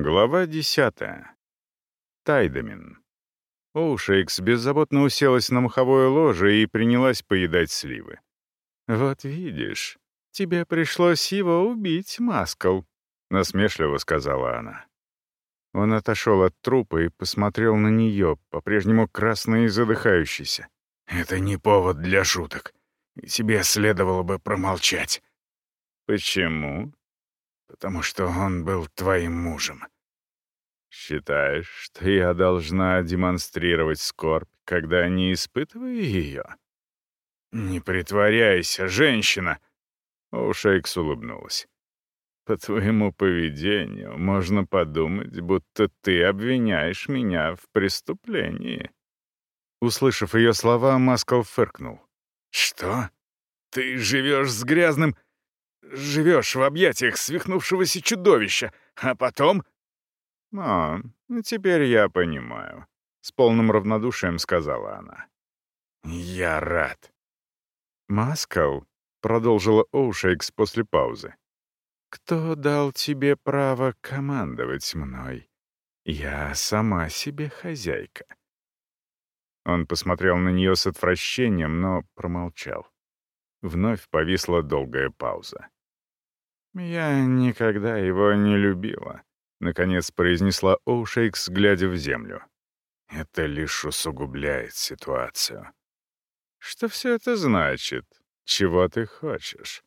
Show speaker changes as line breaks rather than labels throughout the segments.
Глава десятая. Тайдамин. Оушейкс беззаботно уселась на маховое ложе и принялась поедать сливы. «Вот видишь, тебе пришлось его убить, Маскал», — насмешливо сказала она. Он отошел от трупа и посмотрел на нее, по-прежнему красный и задыхающийся.
«Это не повод для шуток. Тебе следовало бы промолчать».
«Почему?»
Потому что он был твоим мужем.
Считаешь, что я должна демонстрировать скорбь, когда не испытываю ее?
Не притворяйся, женщина.
Ушейкс улыбнулась. По твоему поведению можно подумать, будто ты обвиняешь меня в преступлении. Услышав ее слова, Маскал фыркнул.
«Что? Ты живешь с грязным...» живешь в объятиях свихнувшегося чудовища, а потом...»
«А, теперь я понимаю», — с полным равнодушием сказала она.
«Я рад».
«Маскал», — продолжила Оушейкс после паузы, — «кто дал тебе право командовать мной? Я сама себе хозяйка». Он посмотрел на нее с отвращением, но промолчал. Вновь повисла долгая пауза. «Я никогда его не любила», — наконец произнесла Оушейкс, глядя в землю. «Это лишь усугубляет ситуацию». «Что все это значит? Чего ты хочешь?»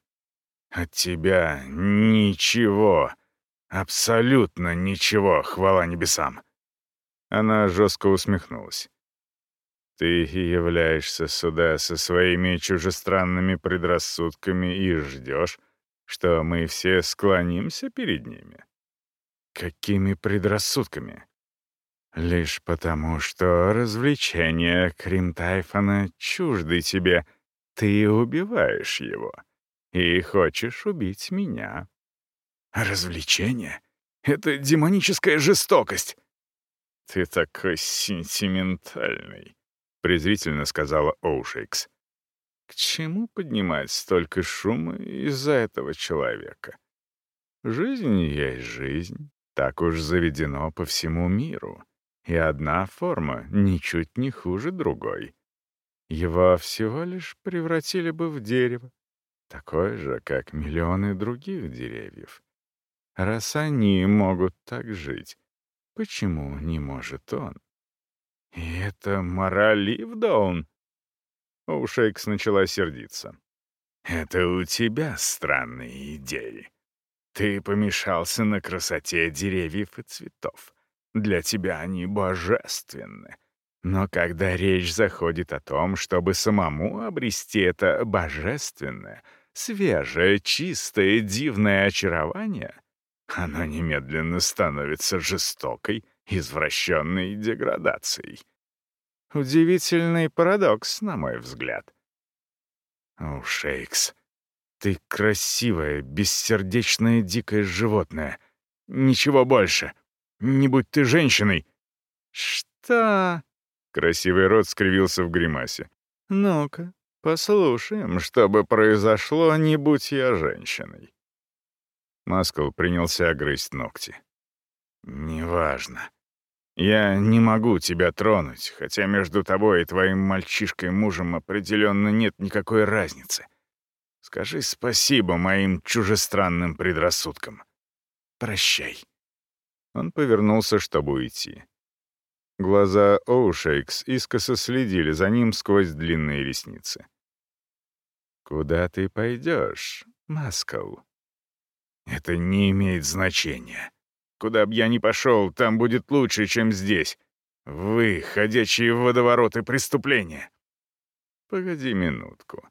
«От тебя ничего. Абсолютно ничего, хвала небесам».
Она жестко усмехнулась. «Ты являешься сюда со своими чужестранными предрассудками и ждешь, что мы все склонимся перед ними.
Какими предрассудками?
Лишь потому, что развлечения Кримтайфона чужды тебе. Ты убиваешь его. И хочешь убить меня.
Развлечения? Это демоническая жестокость.
Ты такой сентиментальный, презрительно сказала Оушейкс. К чему поднимать столько шума из-за этого человека? Жизнь есть жизнь, так уж заведено по всему миру. И одна форма ничуть не хуже другой. Его всего лишь превратили бы в дерево, такое же, как миллионы других деревьев. Раз они могут так жить, почему не может он? И это мораль Ливдаун, Оушейкс начала сердиться.
«Это у тебя странные идеи. Ты помешался на красоте деревьев и цветов. Для тебя они божественны. Но когда речь заходит о том, чтобы самому обрести это божественное, свежее, чистое, дивное очарование, оно немедленно становится жестокой, извращенной деградацией.
Удивительный парадокс, на мой взгляд.
О, Шейкс, ты красивое, бессердечное, дикое животное. Ничего больше. Не будь ты женщиной.
Что? Красивый рот скривился в гримасе. Ну-ка, послушаем, что бы произошло, не будь я женщиной. Маскл принялся грызть ногти.
«Неважно. Я не могу тебя тронуть, хотя между тобой и твоим мальчишкой-мужем определенно нет никакой разницы. Скажи спасибо моим чужестранным предрассудкам. Прощай».
Он повернулся, чтобы уйти. Глаза Оушейкс искоса следили за ним сквозь длинные ресницы. «Куда ты пойдешь, Маскал?»
«Это не имеет значения. Куда б я ни пошел, там будет лучше, чем здесь. Вы — ходячие водовороты преступления».
«Погоди минутку.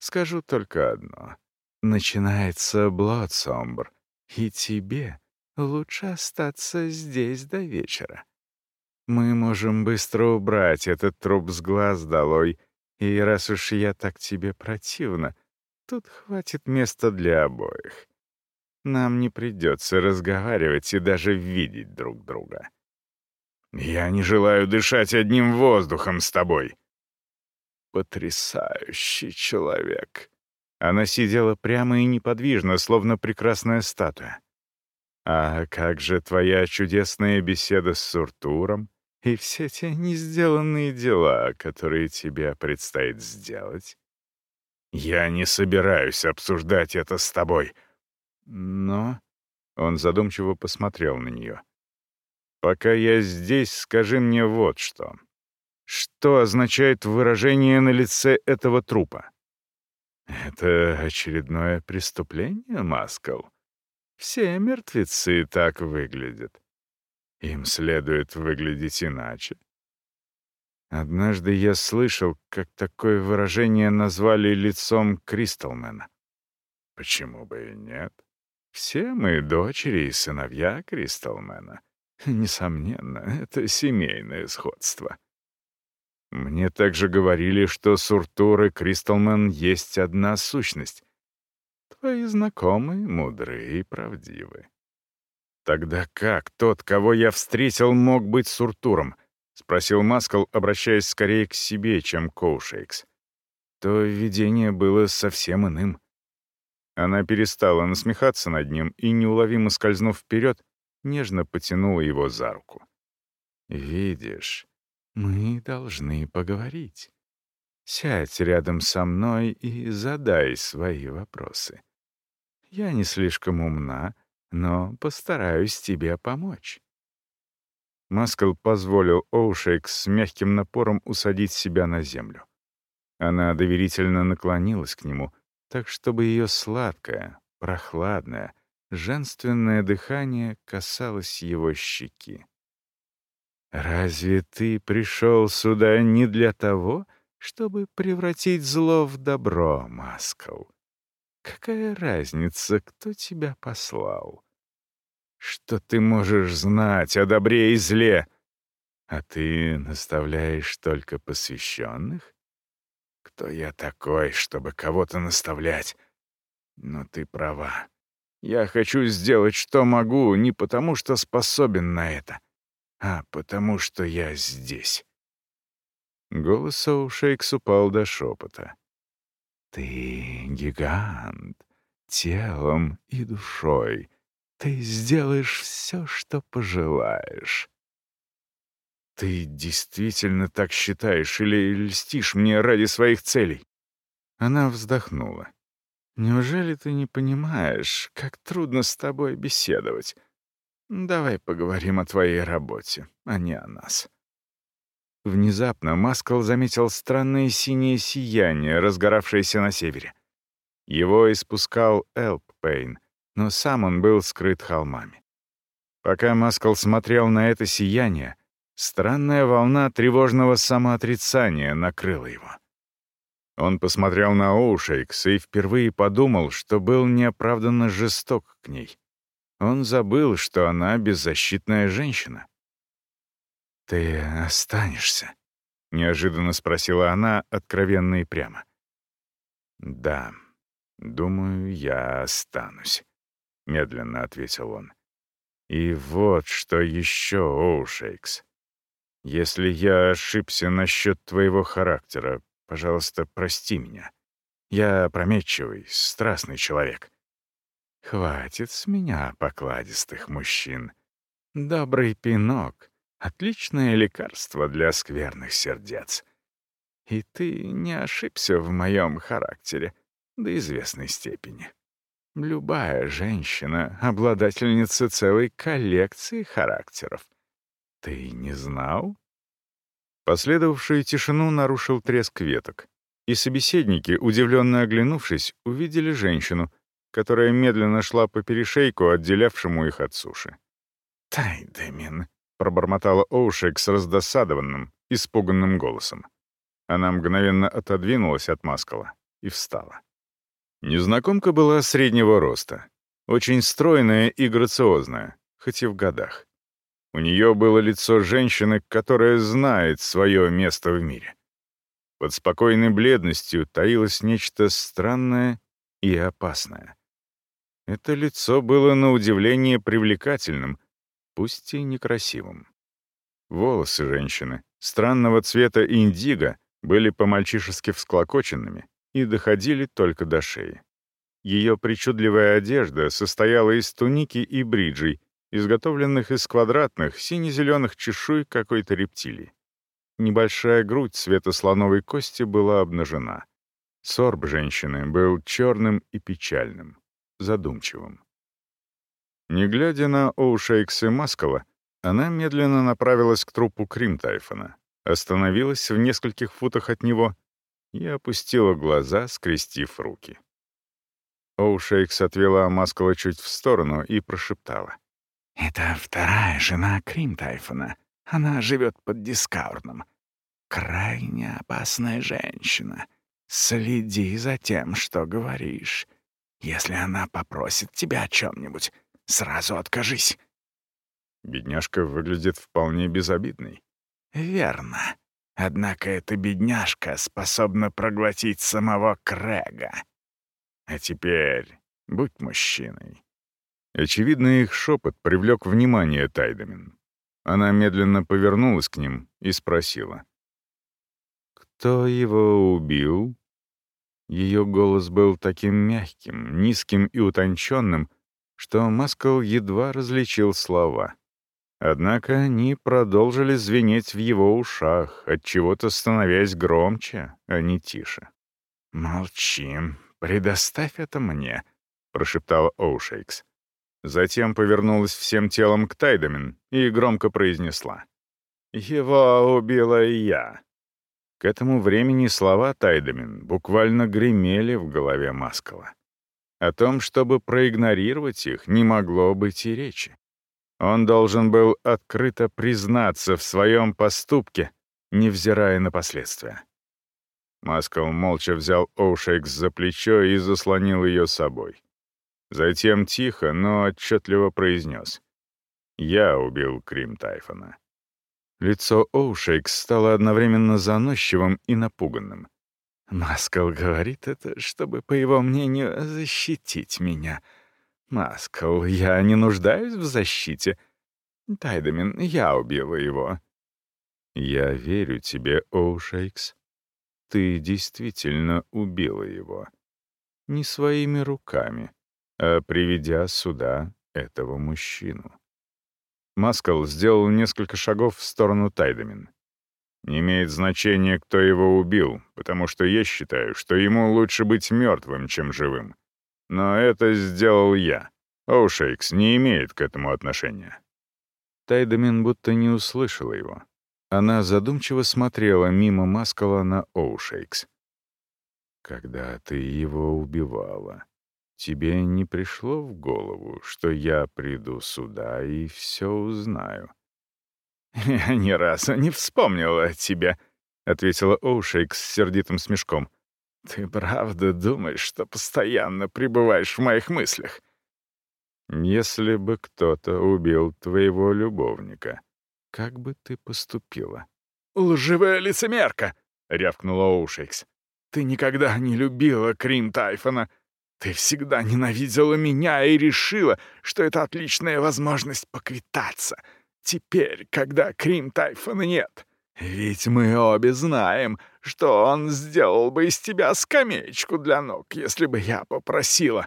Скажу только одно. Начинается Бладсомбр, и тебе лучше остаться здесь до вечера. Мы можем быстро убрать этот труп с глаз долой, и раз уж я так тебе противна, тут хватит места для обоих. Нам не придется разговаривать и даже видеть друг друга.
Я не желаю дышать одним воздухом с тобой.
Потрясающий человек. Она сидела прямо и неподвижно, словно прекрасная статуя. А как же твоя чудесная беседа с Суртуром и все те несделанные дела, которые тебе предстоит сделать?
Я не собираюсь обсуждать это с тобой.
Но... Он задумчиво посмотрел на нее. «Пока я здесь, скажи мне вот что. Что означает выражение на лице этого трупа?» «Это очередное преступление, Маскал?» Все мертвецы так выглядят. Им следует выглядеть иначе. Однажды я слышал, как такое выражение назвали лицом Кристалмена. Почему бы и нет? Все мы дочери и сыновья Кристалмена. Несомненно, это семейное сходство. Мне также говорили, что Суртур и Кристалмен есть одна сущность, Твои знакомые мудрые и правдивы. Тогда как тот, кого я встретил, мог быть Суртуром? — спросил Маскал, обращаясь скорее к себе, чем к Оушейкс. То видение было совсем иным. Она перестала насмехаться над ним и, неуловимо скользнув вперед, нежно потянула его за руку. «Видишь, мы должны поговорить. Сядь рядом со мной и задай свои вопросы. Я не слишком умна, но постараюсь тебе помочь». Маскал позволил Оушейк с мягким напором усадить себя на землю. Она доверительно наклонилась к нему, так чтобы ее сладкое, прохладное, женственное дыхание касалось его щеки. «Разве ты пришел сюда не для того, чтобы превратить зло в добро, Маскал. Какая разница, кто тебя послал? Что ты можешь знать о добре и зле? А ты наставляешь только посвященных? Кто я такой, чтобы кого-то наставлять? Но ты права. Я хочу сделать, что могу, не потому что способен на это, а потому что я здесь. Голос Оушейкс упал до шепота. «Ты гигант, телом и душой. Ты сделаешь все, что пожелаешь». «Ты действительно так считаешь или льстишь мне ради своих целей?» Она вздохнула. «Неужели ты не понимаешь, как трудно с тобой беседовать? Давай поговорим о твоей работе, а не о нас». Внезапно Маскал заметил странное синее сияние, разгоравшееся на севере. Его испускал Элппейн, но сам он был скрыт холмами. Пока Маскал смотрел на это сияние, странная волна тревожного самоотрицания накрыла его. Он посмотрел на Оушейкс и впервые подумал, что был неоправданно жесток к ней. Он забыл, что она беззащитная женщина. «Ты останешься?» — неожиданно спросила она, откровенно и прямо. «Да, думаю, я останусь», — медленно ответил он. «И вот что еще, Оушейкс. Если я ошибся насчет твоего характера, пожалуйста, прости меня. Я опрометчивый, страстный человек. Хватит с меня покладистых мужчин. Добрый пинок Отличное лекарство для скверных сердец. И ты не ошибся в моем характере до известной степени. Любая женщина — обладательница целой коллекции характеров. Ты не знал? Последовавшую тишину нарушил треск веток, и собеседники, удивленно оглянувшись, увидели женщину, которая медленно шла по перешейку, отделявшему их от суши. «Тайдемин», пробормотала Оушек с раздосадованным, испуганным голосом. Она мгновенно отодвинулась от Маскала и встала. Незнакомка была среднего роста, очень стройная и грациозная, хоть и в годах. У нее было лицо женщины, которая знает свое место в мире. Под спокойной бледностью таилось нечто странное и опасное. Это лицо было на удивление привлекательным, пусть и некрасивым. Волосы женщины, странного цвета индиго, были по-мальчишески всклокоченными и доходили только до шеи. Ее причудливая одежда состояла из туники и бриджей, изготовленных из квадратных сине-зеленых чешуй какой-то рептилии. Небольшая грудь цвета слоновой кости была обнажена. Сорб женщины был черным и печальным, задумчивым. Не глядя на Оушейкс и Маскала, она медленно направилась к трупу Кримтайфона, остановилась в нескольких футах от него и опустила глаза, скрестив руки. Оушейкс отвела Маскала чуть в сторону и прошептала.
«Это вторая жена Кримтайфона. Она живет под Дискаурном. Крайне опасная женщина. Следи за тем, что говоришь. Если она попросит тебя о чем-нибудь, сразу откажись».
Бедняжка выглядит вполне безобидной.
«Верно. Однако эта бедняжка способна проглотить самого Крэга. А теперь будь мужчиной».
Очевидно, их шепот привлек внимание Тайдамин. Она медленно повернулась к ним и спросила. «Кто его убил?» Ее голос был таким мягким, низким и утонченным, что Маскал едва различил слова. Однако они продолжили звенеть в его ушах, от чего то становясь громче, а не тише.
«Молчи, предоставь это мне», — прошептала Оушейкс.
Затем повернулась всем телом к Тайдамин и громко произнесла. «Его убила я». К этому времени слова Тайдамин буквально гремели в голове Маскала. О том, чтобы проигнорировать их, не могло быть и речи. Он должен был открыто признаться в своем поступке, невзирая на последствия. Маскал молча взял Оушекс за плечо и заслонил ее собой. Затем тихо, но отчетливо произнес. «Я убил Крим Тайфона». Лицо Оушейкс стало одновременно заносчивым и напуганным.
«Маскал говорит это, чтобы, по его мнению, защитить меня», «Маскл, я не нуждаюсь в защите. Тайдамин, я убила его».
«Я верю тебе, Оушейкс. Ты действительно убила его. Не своими руками, а приведя сюда этого мужчину». Маскал сделал несколько шагов в сторону Тайдамин. «Не имеет значения, кто его убил, потому что я считаю, что ему лучше быть мертвым, чем живым. Но это сделал я. Оушейкс не имеет к этому отношения». Тайдамин будто не услышала его. Она задумчиво смотрела мимо Маскала на Оушейкс. «Когда ты его убивала, тебе не пришло в голову, что я приду сюда и все узнаю?»
«Я ни разу не вспомнила о тебе», — ответила Оушейкс с сердитым смешком. Ты правда думаешь, что постоянно пребываешь в моих мыслях?
Если бы кто-то убил твоего любовника, как бы ты поступила?
«Лживая лицемерка!» — рявкнула Оушейкс. «Ты никогда не любила Крим Тайфона. Ты всегда ненавидела меня и решила, что это отличная возможность поквитаться. Теперь, когда Крим Тайфона нет, ведь мы обе знаем, что он сделал бы из тебя скамеечку для ног, если бы я попросила.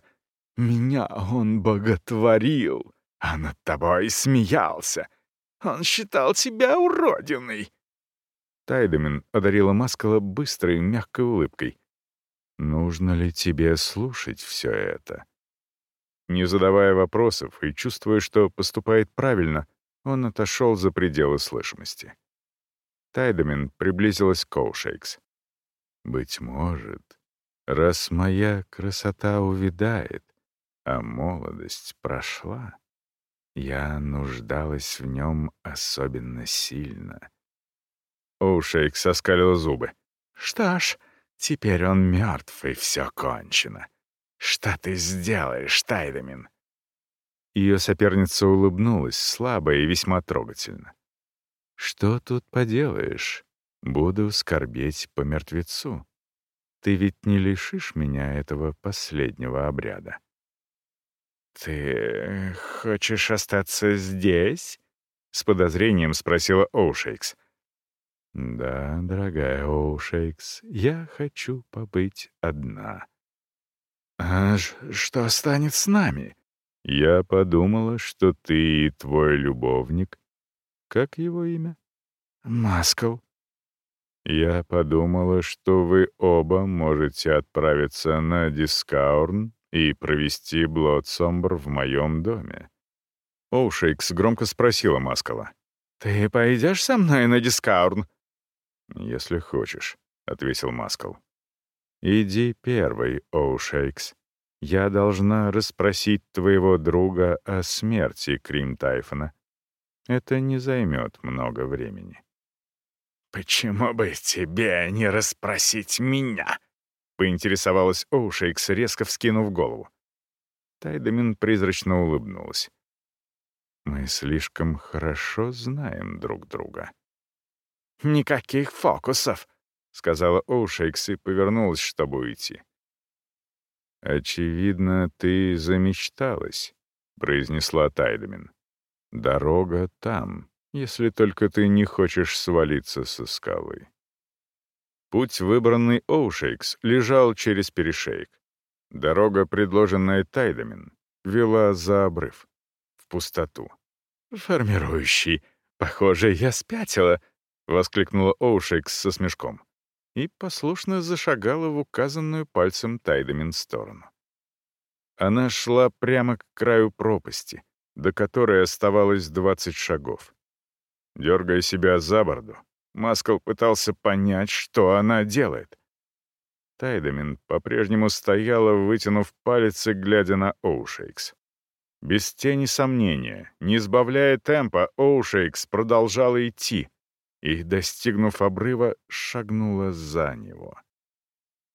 Меня он боготворил, а над тобой смеялся. Он считал тебя уродиной.
Тайдемин одарила Маскала быстрой, мягкой улыбкой. «Нужно ли тебе слушать все это?» Не задавая вопросов и чувствуя, что поступает правильно, он отошел за пределы слышимости. Тайдамин приблизилась к Коушейкс. «Быть может, раз моя красота увядает, а молодость прошла, я нуждалась в нем особенно сильно».
Оушейкс соскалил зубы. «Что ж, теперь он мертв, и все кончено. Что ты сделаешь, Тайдамин?»
Ее соперница улыбнулась слабо и весьма трогательно. Что тут поделаешь? Буду скорбеть по мертвецу. Ты ведь не лишишь меня этого последнего обряда.
«Ты хочешь остаться здесь?» — с подозрением спросила Оушейкс.
«Да, дорогая Оушейкс, я хочу побыть одна».
«А что станет с нами?»
«Я подумала, что ты и твой любовник...» «Как его имя?»
«Маскл».
«Я подумала, что вы оба можете отправиться на Дискаурн и провести Блодсомбр в моем доме». Оушейкс громко спросила Маскала.
«Ты пойдешь со мной на Дискаурн?»
«Если хочешь», — ответил Маскал. «Иди первый, Оушейкс. Я должна расспросить твоего друга о смерти Крим Тайфона. Это не займет много времени».
«Почему бы тебе не расспросить меня?» — поинтересовалась Оушейкс, резко вскинув голову.
Тайдамин призрачно улыбнулась. «Мы слишком хорошо знаем друг друга».
«Никаких фокусов», — сказала Оушейкс и повернулась, чтобы уйти.
«Очевидно, ты замечталась», — произнесла Тайдамин. «Дорога там, если только ты не хочешь свалиться со скалы». Путь, выбранный Оушейкс, лежал через перешейк. Дорога, предложенная Тайдамин, вела за обрыв, в пустоту.
«Формирующий, похоже, я спятила», — воскликнула Оушейкс со смешком и послушно зашагала в указанную пальцем Тайдамин сторону.
Она шла прямо к краю пропасти, до которой оставалось 20 шагов. Дергая себя за борду, Маскал пытался понять, что она делает. Тайдамин по-прежнему стояла, вытянув палец и глядя на Оушейкс. Без тени сомнения, не сбавляя темпа, Оушейкс продолжала идти, и, достигнув обрыва, шагнула за него.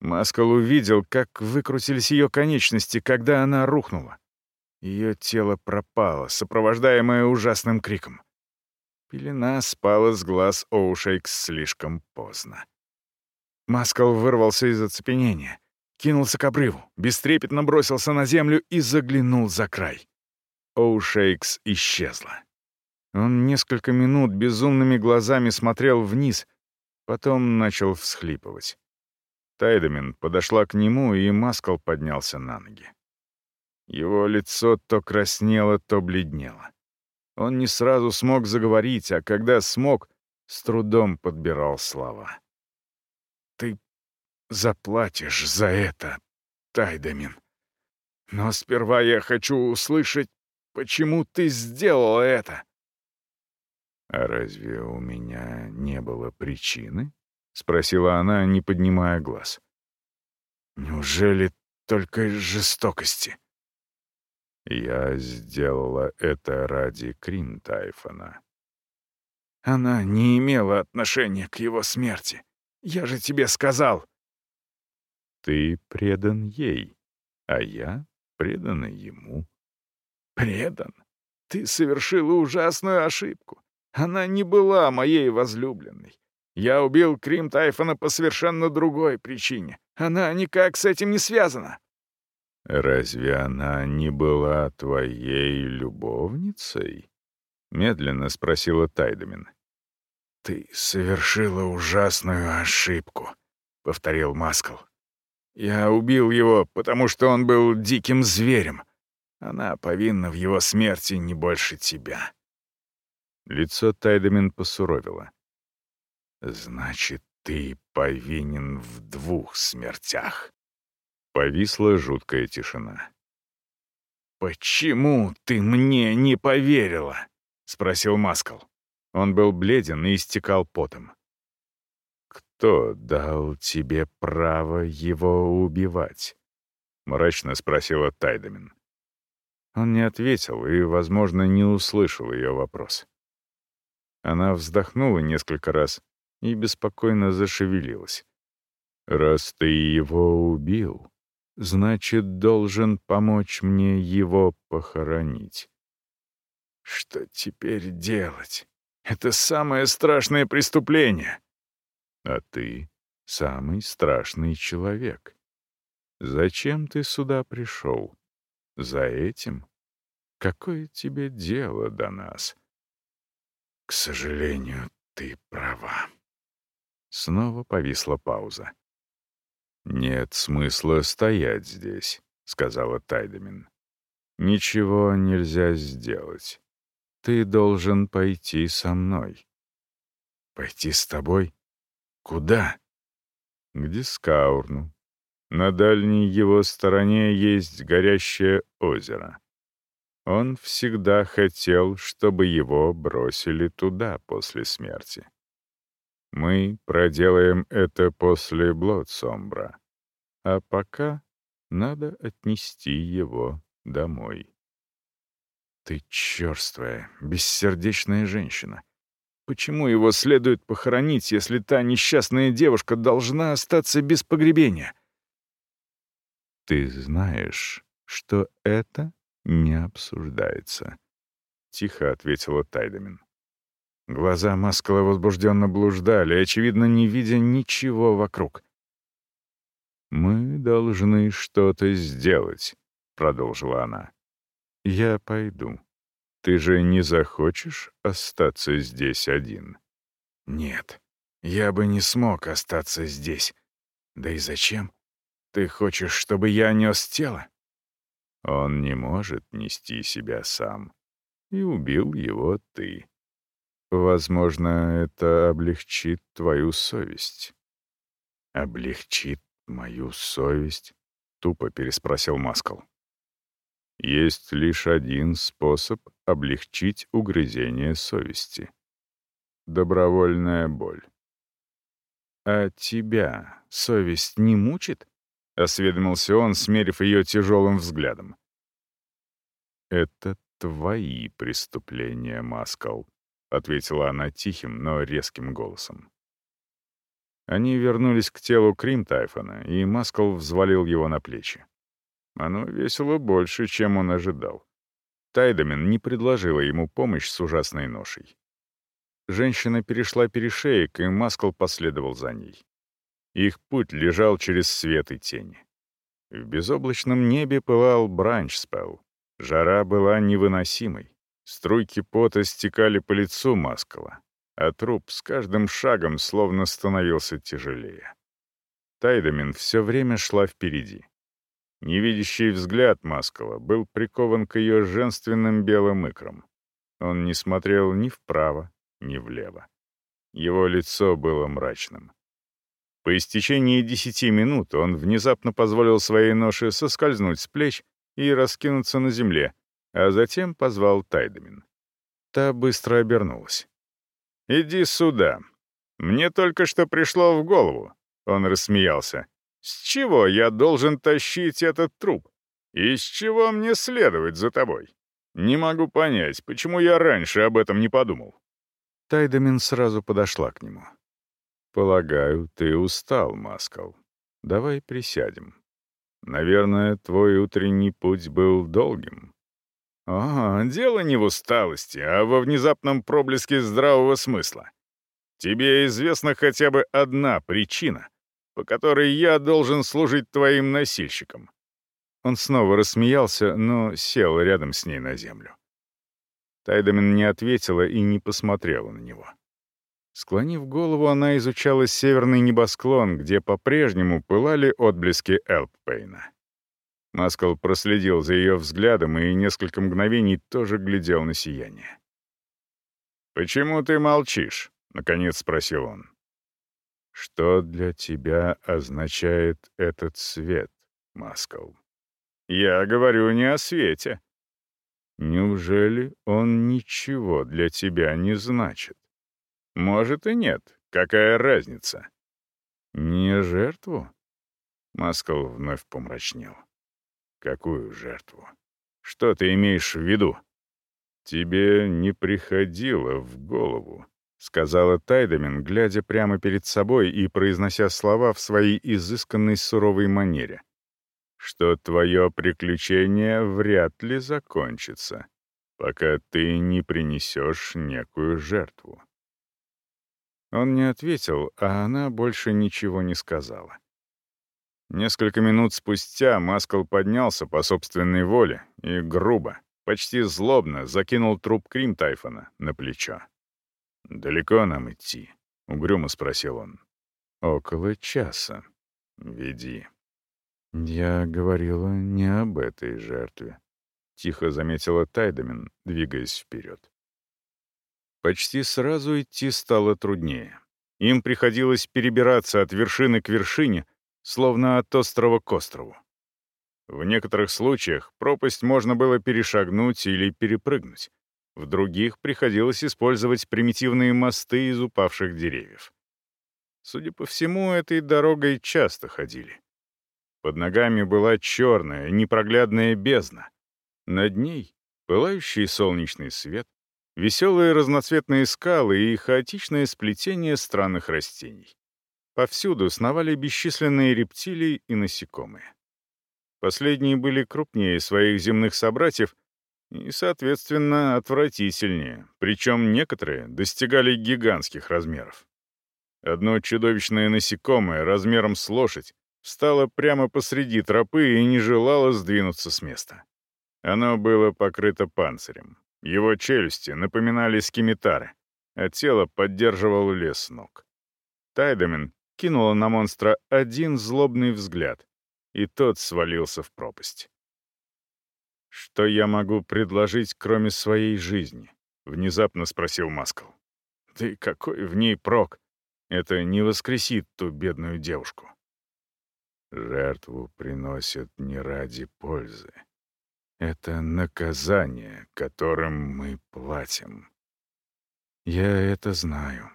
Маскал увидел, как выкрутились ее конечности, когда она рухнула. Ее тело пропало, сопровождаемое ужасным криком. Пелена спала с глаз Оушейкс слишком поздно. Маскал вырвался из оцепенения, кинулся к обрыву, бестрепетно бросился на землю и заглянул за край. Оушейкс исчезла. Он несколько минут безумными глазами смотрел вниз, потом начал всхлипывать. Тайдамин подошла к нему, и Маскал поднялся на ноги. Его лицо то краснело, то бледнело. Он не сразу смог заговорить, а когда смог, с трудом подбирал слова. «Ты заплатишь за это, Тайдамин. Но сперва я хочу услышать, почему ты сделала это». «А разве у меня не было причины?» — спросила она, не поднимая глаз. «Неужели только из жестокости?» «Я сделала это ради Крин Тайфона». «Она не имела отношения к его смерти. Я же тебе сказал». «Ты предан ей, а я предан ему». «Предан? Ты совершила ужасную ошибку. Она не была моей возлюбленной. Я убил Крим Тайфона по совершенно другой причине. Она никак с этим не связана». «Разве она не была твоей любовницей?» — медленно спросила Тайдамин. «Ты совершила ужасную ошибку», — повторил Маскл. «Я убил его, потому что он был диким зверем. Она повинна в его смерти не больше тебя». Лицо Тайдамин посуровило. «Значит, ты повинен в двух смертях». Повисла жуткая тишина. «Почему ты мне не поверила?» — спросил Маскал. Он был бледен и истекал потом. «Кто дал тебе право его убивать?» — мрачно спросила Тайдамин. Он не ответил и, возможно, не услышал ее вопрос. Она вздохнула несколько раз и беспокойно зашевелилась. «Раз ты его убил, значит, должен помочь мне его похоронить». «Что теперь делать? Это самое страшное преступление!» «А ты — самый страшный человек. Зачем ты сюда пришел? За этим? Какое тебе дело до нас?» «К сожалению, ты права». Снова повисла пауза. «Нет смысла стоять здесь», — сказала Тайдамин. «Ничего нельзя сделать. Ты должен пойти со мной».
«Пойти с тобой? Куда?»
«К Дискаурну. На дальней его стороне есть горящее озеро. Он всегда хотел, чтобы его бросили туда после смерти. Мы проделаем это после Блодсомбра. А пока надо отнести его домой.
Ты черствая, бессердечная женщина. Почему его следует похоронить, если та несчастная девушка должна остаться без погребения?
Ты знаешь, что это не обсуждается, — тихо ответила Тайдамин.
Глаза Маскала возбужденно блуждали, очевидно, не видя ничего вокруг.
«Мы должны что-то сделать», — продолжила она. «Я пойду. Ты же не захочешь остаться здесь один?»
«Нет, я бы не смог остаться здесь. Да и зачем? Ты хочешь, чтобы я нес тело?»
Он не может нести себя сам. И убил его ты. Возможно, это облегчит твою совесть.
Облегчит мою совесть? Тупо переспросил Маскал.
Есть лишь один способ облегчить угрызение совести. Добровольная боль.
«А тебя совесть не мучит?» — осведомился он, смерив ее тяжелым взглядом.
«Это твои преступления, Маскал», — ответила она тихим, но резким голосом. Они вернулись к телу Крим Тайфона, и Маскал взвалил его на плечи. Оно весило больше, чем он ожидал. Тайдамин не предложила ему помощь с ужасной ношей. Женщина перешла перешеек, и Маскал последовал за ней. Их путь лежал через свет и тени. В безоблачном небе пылал бранчспелл. Жара была невыносимой. Струйки пота стекали по лицу Маскала, а труп с каждым шагом словно становился тяжелее. Тайдамин все время шла впереди. Невидящий взгляд Маскала был прикован к ее женственным белым икрам. Он не смотрел ни вправо, ни влево. Его лицо было мрачным. По истечении десяти минут он внезапно позволил своей ноше соскользнуть с плеч и раскинуться на земле, а затем позвал Тайдамин. Та быстро обернулась. «Иди сюда. Мне только что пришло в голову». Он рассмеялся. «С чего я должен тащить этот труп? И с чего мне следовать за тобой? Не могу понять, почему я раньше об этом не подумал». Тайдамин сразу подошла к нему. «Полагаю, ты устал, Маскал. Давай присядем. Наверное, твой утренний путь был долгим. «А, дело не в усталости, а во внезапном проблеске здравого смысла. Тебе известна хотя бы одна причина, по которой я должен служить твоим носильщиком». Он снова рассмеялся, но сел рядом с ней на землю. Тайдамин не ответила и не посмотрела на него. Склонив голову, она изучала северный небосклон, где по-прежнему пылали отблески Элппейна. Маскал проследил за ее взглядом и несколько мгновений тоже глядел на сияние. «Почему ты молчишь?» — наконец спросил он. «Что для тебя означает этот свет, Маскал?» «Я говорю не о свете». «Неужели он ничего для тебя не значит?» «Может и нет. Какая разница?» «Не жертву?» Маскал вновь помрачнел. Какую жертву? Что ты имеешь в виду? Тебе не приходило в голову, сказала Тайдамин, глядя прямо перед собой и произнося слова в своей изысканной суровой манере, что твое приключение вряд ли закончится, пока ты не принесешь некую жертву. Он не ответил, а она больше ничего не сказала. Несколько минут спустя Маскал поднялся по собственной воле и грубо, почти злобно закинул труп Крим Тайфона на плечо. «Далеко нам идти?» — угрюмо спросил он. «Около часа. Веди».
«Я говорила не об этой жертве», — тихо заметила Тайдамин, двигаясь вперед. Почти сразу идти стало труднее. Им приходилось перебираться от вершины к вершине, словно от острова к острову. В некоторых случаях пропасть можно было перешагнуть или перепрыгнуть. В других приходилось использовать примитивные мосты из упавших деревьев. Судя по всему, этой дорогой часто ходили. Под ногами была черная, непроглядная бездна. Над ней — пылающий солнечный свет, веселые разноцветные скалы и хаотичное сплетение странных растений. Повсюду сновали бесчисленные рептилии и насекомые. Последние были крупнее своих земных собратьев и, соответственно, отвратительнее, причем некоторые достигали гигантских размеров. Одно чудовищное насекомое размером с лошадь встало прямо посреди тропы и не желало сдвинуться с места. Оно было покрыто панцирем. Его челюсти напоминали скимитары, а тело поддерживал лес ног. Тайдамин кинула на монстра один злобный взгляд, и тот свалился в пропасть. «Что я могу предложить, кроме своей жизни?» — внезапно спросил Маскл. «Да и какой в ней прок? Это не воскресит ту бедную девушку».
Жертву приносят не ради пользы. Это наказание, которым мы платим.
Я это знаю.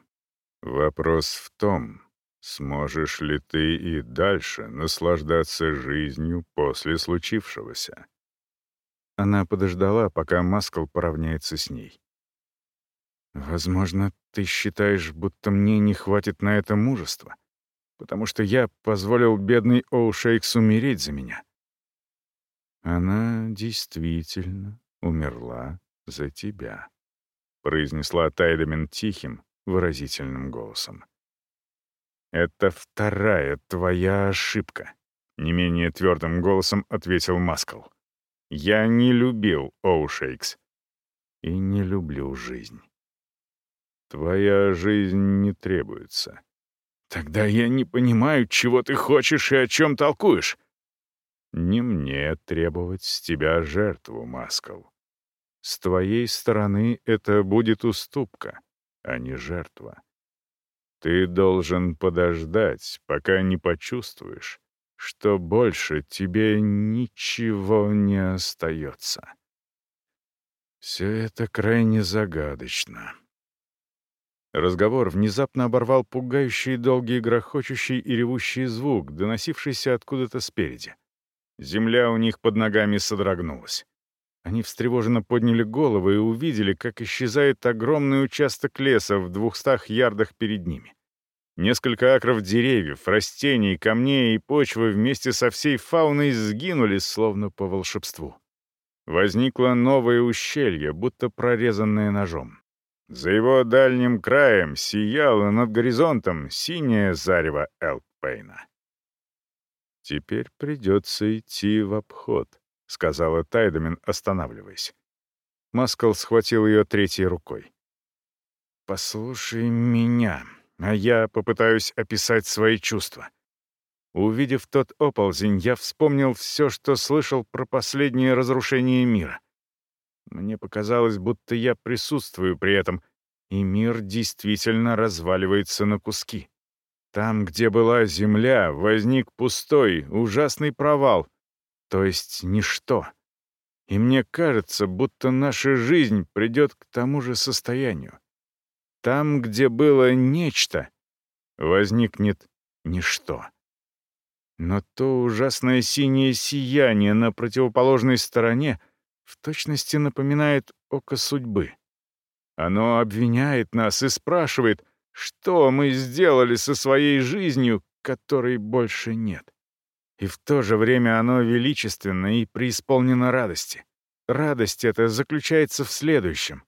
Вопрос в том, сможешь ли ты и дальше наслаждаться жизнью после случившегося.
Она подождала, пока Маскал поравняется с ней. «Возможно, ты считаешь, будто мне не хватит на это мужества?» потому что я позволил бедной Оушейкс умереть за меня.
Она действительно умерла за тебя, произнесла Тайдамин тихим, выразительным голосом.
Это вторая твоя ошибка, не менее твердым голосом ответил Маскал. Я не любил Оушейкс и не люблю жизнь.
Твоя жизнь не требуется.
Тогда я не понимаю, чего ты хочешь и о чем толкуешь.
Не мне требовать с тебя жертву, Маскал. С твоей стороны это будет уступка, а не жертва. Ты должен подождать, пока не почувствуешь, что больше тебе ничего не остается. Все это крайне загадочно.
Разговор внезапно оборвал пугающий долгий грохочущий и ревущий звук, доносившийся откуда-то спереди. Земля у них под ногами содрогнулась. Они встревоженно подняли головы и увидели, как исчезает огромный участок леса в двухстах ярдах перед ними. Несколько акров деревьев, растений, камней и почвы вместе со всей фауной сгинули, словно по волшебству. Возникло новое ущелье, будто прорезанное ножом. За его дальним краем сияло над горизонтом синее зарево Элкпейна.
«Теперь придется идти в обход», — сказала Тайдамин, останавливаясь.
Маскал схватил ее третьей рукой. «Послушай меня, а я попытаюсь описать свои чувства. Увидев тот оползень, я вспомнил все, что слышал про последнее разрушение мира. Мне показалось, будто я присутствую при этом, и мир действительно разваливается на куски. Там, где была земля, возник пустой, ужасный провал, то есть ничто. И мне кажется, будто наша жизнь придет к тому же состоянию. Там, где было нечто, возникнет ничто. Но то ужасное синее сияние на противоположной стороне — в точности напоминает око судьбы. Оно обвиняет нас и спрашивает, что мы сделали со своей жизнью, которой больше нет. И в то же время оно величественно и преисполнено радости. Радость эта заключается в следующем.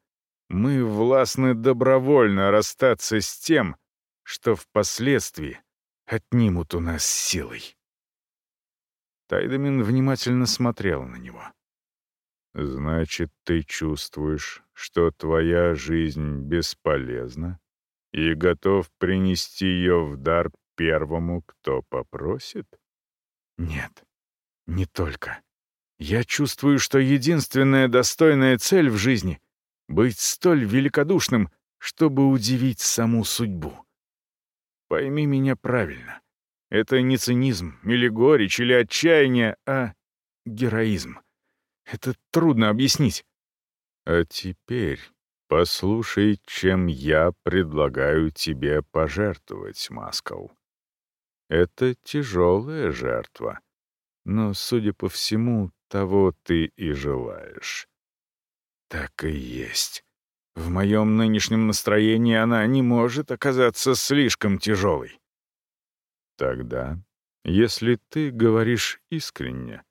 Мы властны добровольно расстаться с тем, что впоследствии отнимут у нас силой. Тайдамин внимательно смотрел на него.
Значит, ты чувствуешь, что твоя жизнь бесполезна и готов принести ее в дар первому, кто попросит?
Нет, Не только. Я чувствую, что единственная достойная цель в жизни — быть столь великодушным, чтобы удивить саму судьбу. Пойми меня правильно. Это не цинизм, или горечь, или отчаяние, а героизм. Это трудно объяснить. А теперь послушай, чем я предлагаю тебе пожертвовать, Маскал. Это тяжелая жертва, но, судя по всему, того ты и желаешь. Так и есть. В моем нынешнем настроении она не может оказаться слишком тяжелой. Тогда, если ты говоришь искренне,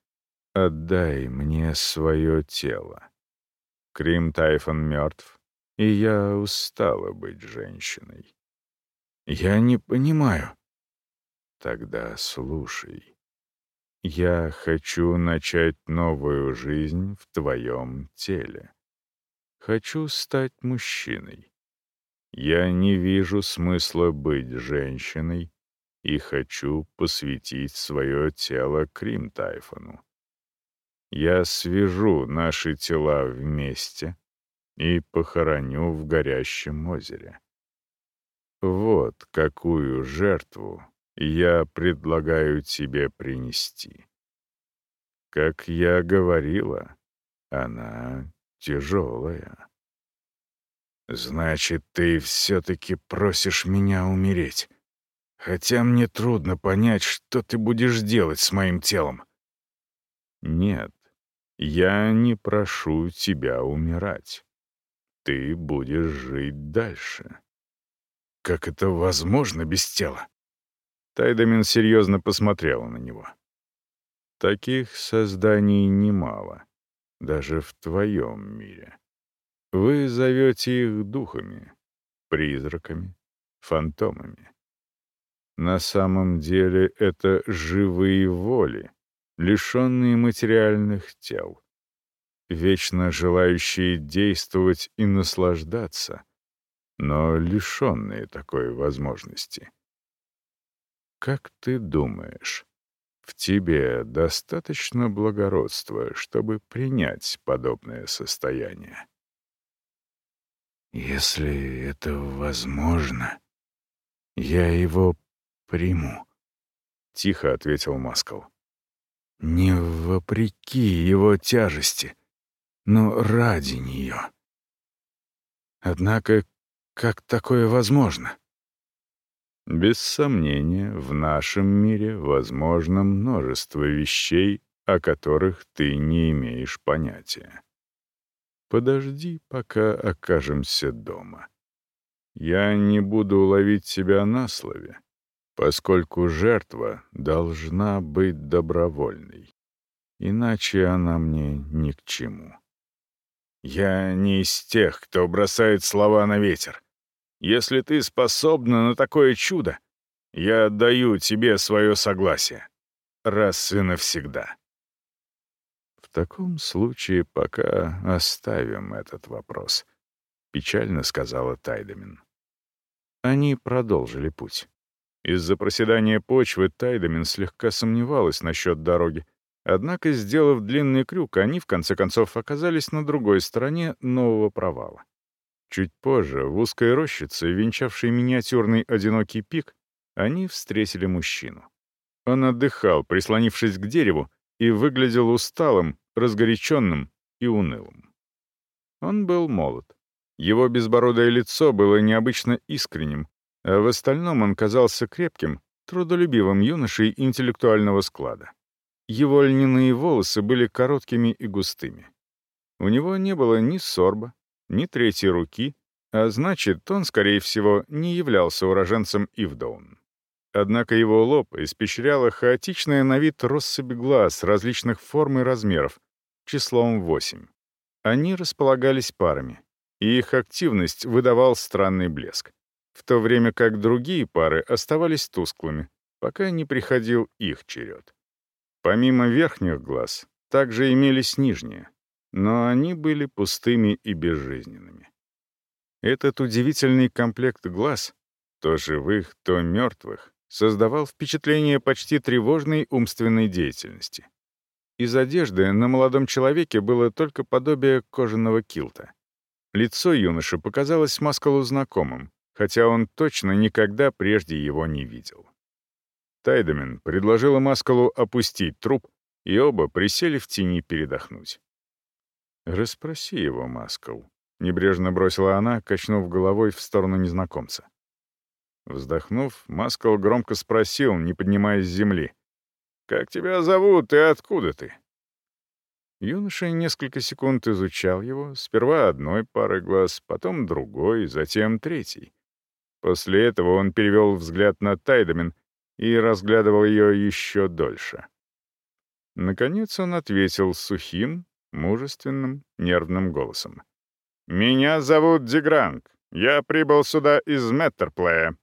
отдай мне свое тело. Крим Тайфон мертв, и я устала быть женщиной. Я не понимаю. Тогда слушай. Я хочу начать новую жизнь в твоем теле. Хочу стать мужчиной. Я не вижу смысла быть женщиной и хочу посвятить свое тело Крим Тайфону. Я свяжу наши тела вместе и похороню в горящем озере. Вот какую жертву я предлагаю тебе принести. Как я говорила, она тяжелая. Значит, ты все-таки просишь меня умереть. Хотя мне трудно понять, что ты будешь делать с моим телом. Нет, я не прошу тебя умирать. Ты будешь жить дальше. Как это возможно без тела? Тайдамин серьезно посмотрела на него. «Таких созданий немало, даже в твоем мире. Вы зовете их духами, призраками, фантомами. На самом деле это живые воли, лишенные материальных тел, вечно желающие действовать и наслаждаться, но лишенные такой возможности. Как ты думаешь, в тебе достаточно благородства, чтобы принять подобное состояние? Если это возможно, я его приму, — тихо ответил Маскал. Не вопреки его тяжести, но ради нее. Однако, как такое возможно? Без сомнения, в нашем мире возможно множество вещей, о которых ты не имеешь понятия. Подожди, пока окажемся дома. Я не буду ловить тебя на слове, поскольку жертва должна быть добровольной. Иначе она мне ни к чему. Я не из тех, кто бросает слова на ветер. Если ты способна на такое чудо, я отдаю тебе свое согласие. Раз и навсегда. В таком случае пока оставим этот вопрос, — печально сказала Тайдамин. Они продолжили путь. Из-за проседания почвы Тайдамин слегка сомневалась насчет дороги, однако, сделав длинный крюк, они, в конце концов, оказались на другой стороне нового провала. Чуть позже, в узкой рощице, венчавшей миниатюрный одинокий пик, они встретили мужчину. Он отдыхал, прислонившись к дереву, и выглядел усталым, разгоряченным и унылым. Он был молод. Его безбородое лицо было необычно искренним, а в остальном он казался крепким, трудолюбивым юношей интеллектуального склада. Его льняные волосы были короткими и густыми. У него не было ни сорба, ни третьей руки, а значит, он, скорее всего, не являлся уроженцем Ивдоун. Однако его лоб испещряла хаотичная на вид россыпь глаз различных форм и размеров, числом 8. Они располагались парами, и их активность выдавал странный блеск, в то время как другие пары оставались тусклыми, пока не приходил их черед. Помимо верхних глаз, также имелись нижние, но они были пустыми и безжизненными. Этот удивительный комплект глаз, то живых, то мертвых, создавал впечатление почти тревожной умственной деятельности. Из одежды на молодом человеке было только подобие кожаного килта. Лицо юноши показалось Маскалу знакомым, хотя он точно никогда прежде его не видел. Тайдамин предложила Маскалу опустить труп, и оба присели в тени передохнуть. «Расспроси его, Маскал», — небрежно бросила она, качнув головой в сторону незнакомца. Вздохнув, Маскал громко спросил, не поднимаясь с земли. «Как тебя зовут и откуда ты?» Юноша несколько секунд изучал его, сперва одной парой глаз, потом другой, затем третий. После этого он перевел взгляд на Тайдамин и разглядывал ее еще дольше. Наконец он ответил сухим, мужественным, нервным голосом. «Меня зовут Дигранг. Я прибыл сюда из Меттерплея.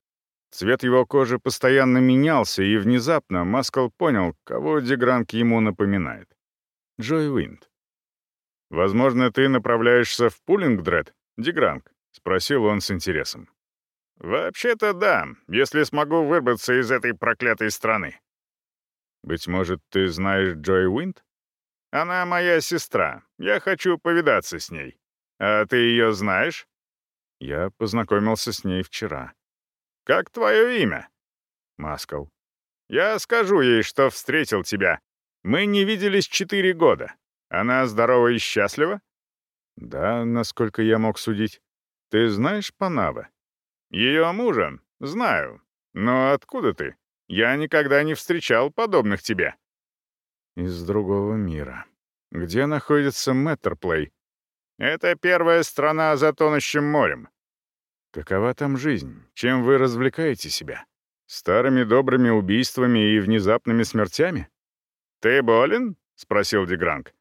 Цвет его кожи постоянно менялся, и внезапно Маскал понял, кого Дегранг ему напоминает. Джой Уинд. «Возможно, ты направляешься в Пулингдред, Дегранг?» — спросил он с интересом. «Вообще-то да, если смогу вырваться из этой проклятой страны». «Быть может, ты знаешь Джой Уинд?» «Она моя сестра. Я хочу повидаться с ней. А ты ее знаешь?» «Я познакомился с ней вчера». «Как твое имя?» «Маскал». «Я скажу ей, что встретил тебя. Мы не виделись четыре года. Она здорова и счастлива?» «Да, насколько я мог судить. Ты знаешь Панава?» «Ее мужа? Знаю. Но откуда ты? Я никогда не встречал подобных тебе». «Из другого мира. Где находится Мэттерплей?» «Это первая страна за тонущим морем. Какова там жизнь? Чем вы развлекаете себя? Старыми добрыми убийствами и внезапными смертями? «Ты болен?» — спросил Дегранг.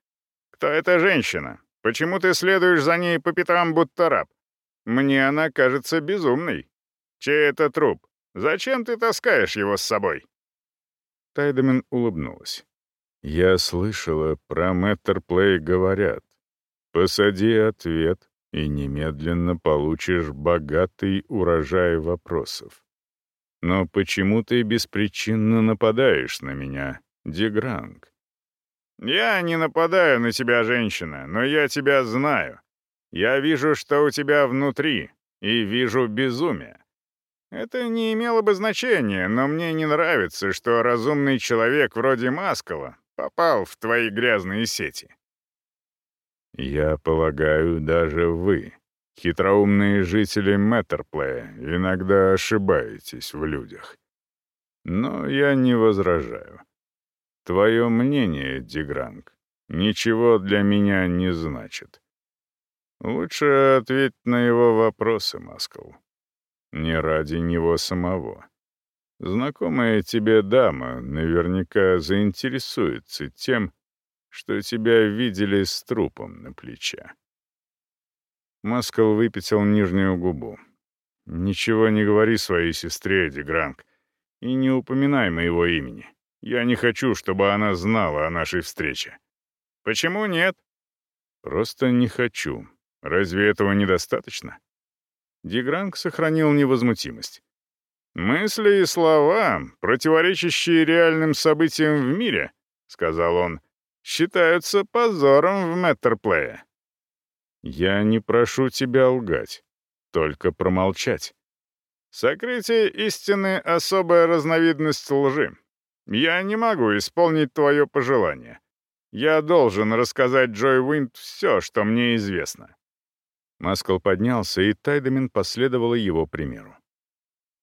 «Кто эта женщина? Почему ты следуешь за ней по пятам, будто раб? Мне она кажется безумной. Чей это труп? Зачем ты таскаешь его с собой?» Тайдемен улыбнулась. «Я слышала, про Мэттерплей говорят. Посади ответ, и немедленно получишь богатый урожай вопросов. Но почему ты беспричинно нападаешь на меня, Дегранг? Я не нападаю на тебя, женщина, но я тебя знаю. Я вижу, что у тебя внутри, и вижу безумие. Это не имело бы значения, но мне не нравится, что разумный человек вроде Маскала попал в твои грязные сети. Я полагаю, даже вы, хитроумные жители Мэттерплея, иногда ошибаетесь в людях. Но я не возражаю. Твое мнение, Дигранг, ничего для меня не значит. Лучше ответь на его вопросы, Маскал. Не ради него самого. Знакомая тебе дама наверняка заинтересуется тем, что тебя видели с трупом на плече. Маскал выпятил нижнюю губу. «Ничего не говори своей сестре, Дегранг, и не упоминай моего имени. Я не хочу, чтобы она знала о нашей встрече». «Почему нет?» «Просто не хочу. Разве этого недостаточно?» Дегранг сохранил невозмутимость. «Мысли и слова, противоречащие реальным событиям в мире», — сказал он, — считаются позором в Мэттерплее. Я не прошу тебя лгать, только промолчать. Сокрытие истины — особая разновидность лжи. Я не могу исполнить твое пожелание. Я должен рассказать Джой Уинд все, что мне известно». Маскал поднялся, и Тайдамин последовала его примеру.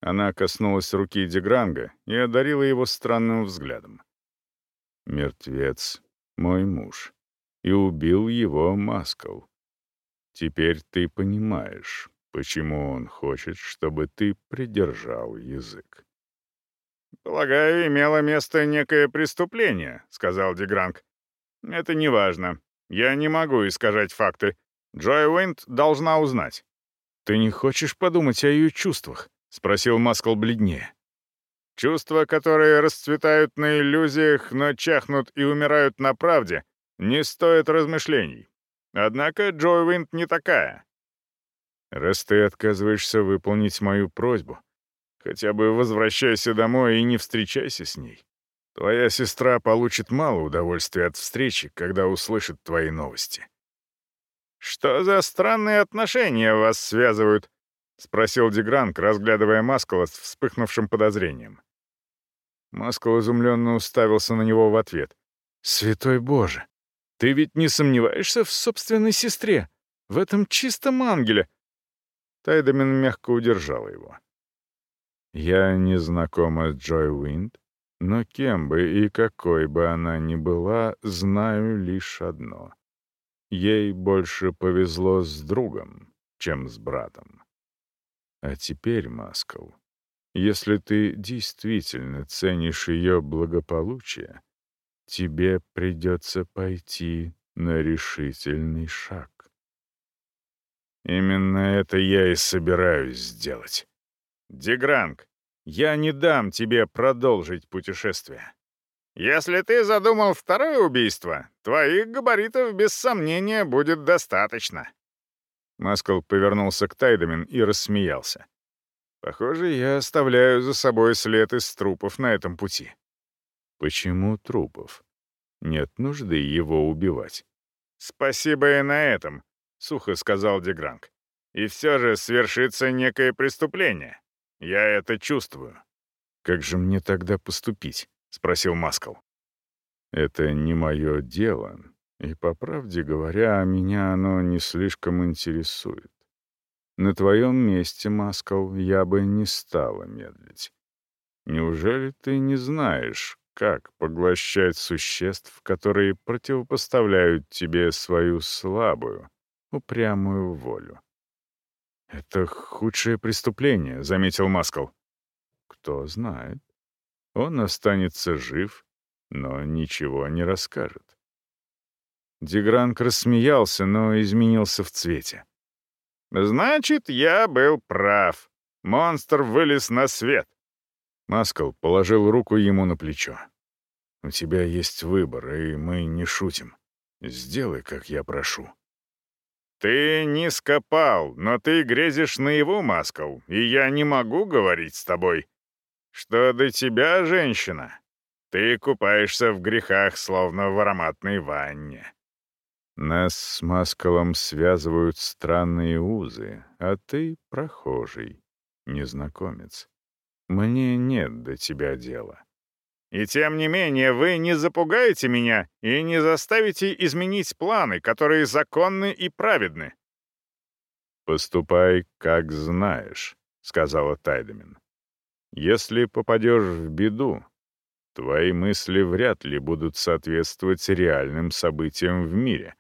Она коснулась руки Дегранга и одарила его странным взглядом. Мертвец мой муж, и убил его Маскал. Теперь ты понимаешь, почему он хочет, чтобы ты придержал язык. «Полагаю, имело место некое преступление», — сказал Дегранг. «Это не важно. Я не могу искажать факты. Джой Уинд должна узнать». «Ты не хочешь подумать о ее чувствах?» — спросил Маскал бледнее. Чувства, которые расцветают на иллюзиях, но чахнут и умирают на правде, не стоят размышлений. Однако Джой Уинд не такая. Раз ты отказываешься выполнить мою просьбу, хотя бы возвращайся домой и не встречайся с ней.
Твоя сестра получит мало удовольствия от встречи, когда услышит твои новости.
«Что за странные отношения вас связывают?» — спросил Дегранк, разглядывая Маскала с вспыхнувшим подозрением.
Маскал изумленно уставился на него в ответ. «Святой Боже! Ты ведь не сомневаешься в собственной сестре? В этом чистом ангеле?» Тайдамин мягко удержал его. «Я не знакома с Джой Уинд, но кем бы и какой бы она ни была, знаю лишь одно. Ей больше повезло с другом, чем с братом. А теперь, Маскал, если ты действительно ценишь ее благополучие, тебе придется пойти на решительный шаг.
Именно это я и собираюсь сделать. Дегранг, я не дам тебе продолжить путешествие. Если ты задумал второе убийство, твоих габаритов без сомнения будет достаточно.
Маскал повернулся к Тайдамин и рассмеялся. Похоже, я оставляю за собой след из трупов на этом пути. Почему трупов? Нет нужды его убивать.
Спасибо и на этом, сухо сказал Дегранг. И все же свершится некое преступление. Я это чувствую.
Как же мне тогда поступить? Спросил Маскал. Это не мое дело, и, по правде говоря, меня оно не слишком интересует. На твоем месте, Маскал, я бы не стала медлить. Неужели ты не знаешь, как поглощать существ, которые противопоставляют тебе свою слабую, упрямую волю? «Это худшее преступление», — заметил Маскал. «Кто знает. Он останется жив, но ничего не расскажет». Дегранк рассмеялся, но изменился в цвете.
«Значит, я был прав. Монстр вылез на свет».
Маскал положил руку ему на плечо. «У тебя есть выбор, и мы не шутим. Сделай, как я прошу».
«Ты не скопал, но ты грезишь наяву, Маскал, и я не могу говорить с тобой. Что до тебя, женщина? Ты купаешься в грехах, словно в ароматной ванне.
Нас с Маскалом связывают странные узы, а ты — прохожий, незнакомец. Мне нет до тебя дела.
И тем не менее вы не запугаете меня и не заставите изменить планы, которые законны и праведны.
«Поступай, как знаешь», — сказала Тайдамин. «Если попадешь в беду, твои мысли вряд ли будут соответствовать реальным событиям в мире,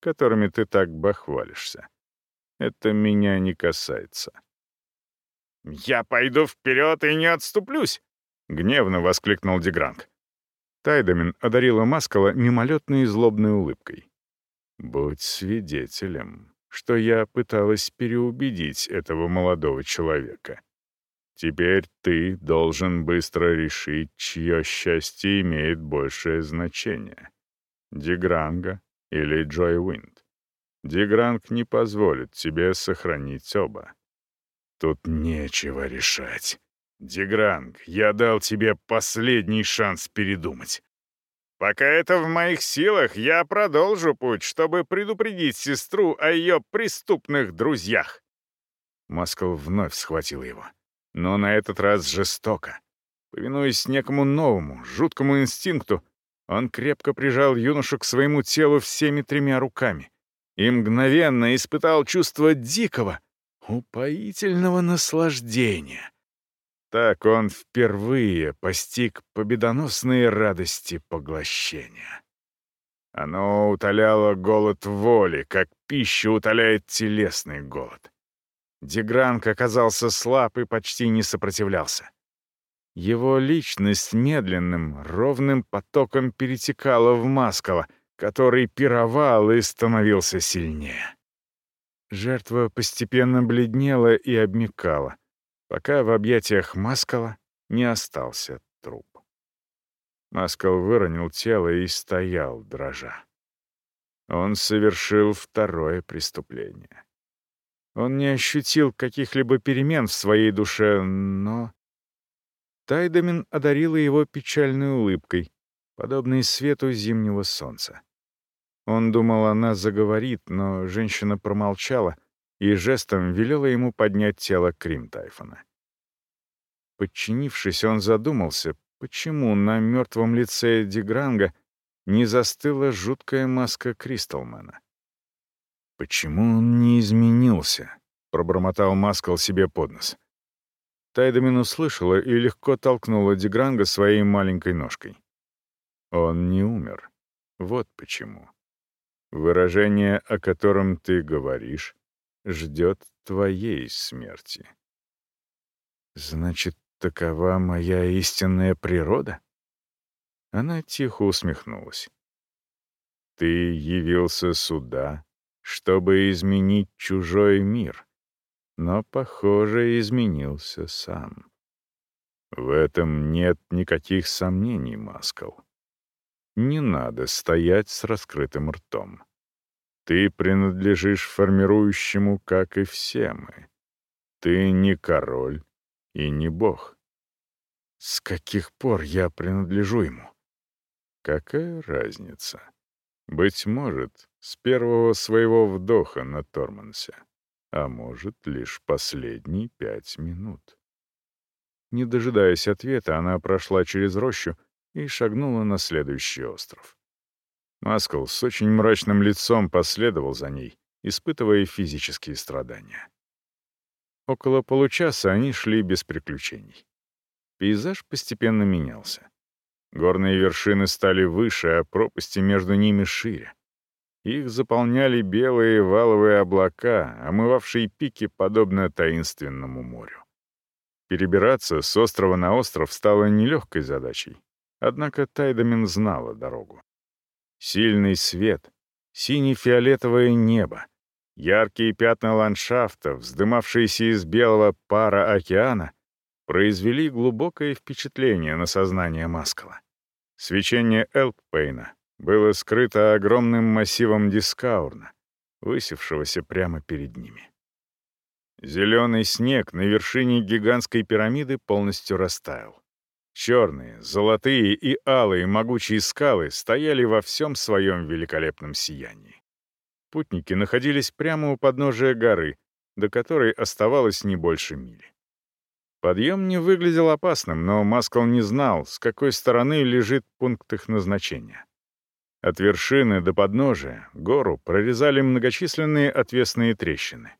которыми ты так бахвалишься. Это меня не касается».
«Я пойду вперед и не отступлюсь!» — гневно воскликнул Дегранг.
Тайдамин одарила Маскала мимолетной злобной улыбкой. «Будь свидетелем, что я пыталась переубедить этого молодого человека. Теперь ты должен быстро решить, чье счастье имеет большее значение — Дегранга или Джой Уинд. Дегранг не позволит тебе сохранить оба. Тут нечего решать. Дегранг, я дал тебе последний шанс передумать.
Пока это в моих силах, я продолжу путь, чтобы предупредить сестру о ее преступных друзьях.
Маскал вновь схватил его. Но на этот раз жестоко. Повинуясь некому новому, жуткому инстинкту, он крепко прижал юношу к своему телу всеми тремя руками и мгновенно испытал чувство дикого, упоительного наслаждения. Так он впервые постиг победоносные радости поглощения. Оно утоляло голод воли, как пища утоляет телесный голод. Дегранг оказался слаб и почти не сопротивлялся. Его личность медленным, ровным потоком перетекала в Маскала, который пировал и становился сильнее. Жертва постепенно бледнела и обмекала, пока в объятиях Маскала не остался труп. Маскал выронил тело и стоял, дрожа. Он совершил второе преступление. Он не ощутил каких-либо перемен в своей душе, но
Тайдамин одарила его печальной улыбкой, подобной свету зимнего солнца. Он думал, она заговорит, но женщина промолчала и жестом велела ему поднять тело Крим Тайфона. Подчинившись, он задумался, почему на мертвом лице Дигранга не застыла жуткая маска Кристалмена. «Почему он не изменился?» — пробормотал Маскал себе под нос. Тайдамин услышала и легко толкнула Дигранга своей маленькой ножкой. Он не умер. Вот почему. Выражение, о котором ты говоришь, ждет твоей смерти. Значит, такова моя истинная природа? Она тихо усмехнулась. Ты явился сюда, чтобы изменить чужой мир, но, похоже, изменился сам. В этом нет никаких сомнений, Маскал. Не надо стоять с раскрытым ртом. Ты принадлежишь формирующему, как и все мы. Ты не король и не бог. С каких пор я принадлежу ему? Какая разница? Быть может, с первого своего вдоха на Тормансе, а может, лишь последние пять минут. Не дожидаясь ответа, она прошла через рощу и шагнула на следующий остров. Маскл с очень мрачным лицом последовал за ней, испытывая физические страдания. Около получаса они шли без приключений. Пейзаж постепенно менялся. Горные вершины стали выше, а пропасти между ними шире. Их заполняли белые валовые облака, омывавшие пики, подобно таинственному морю. Перебираться с острова на остров стало нелегкой задачей, однако Тайдамин знала дорогу. Сильный свет, сине-фиолетовое небо, яркие пятна ландшафта, вздымавшиеся из белого пара океана, произвели глубокое впечатление на сознание Маскала. Свечение Элппейна было скрыто огромным массивом Дискаурна, высевшегося прямо перед ними. Зеленый снег на вершине гигантской пирамиды полностью растаял. Черные, золотые и алые могучие скалы стояли во всем своем великолепном сиянии. Путники находились прямо у подножия горы, до которой оставалось не больше мили. Подъем не выглядел опасным, но Маскал не знал, с какой стороны лежит пункт их назначения. От вершины до подножия гору прорезали многочисленные отвесные трещины.